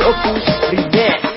by DJ Opus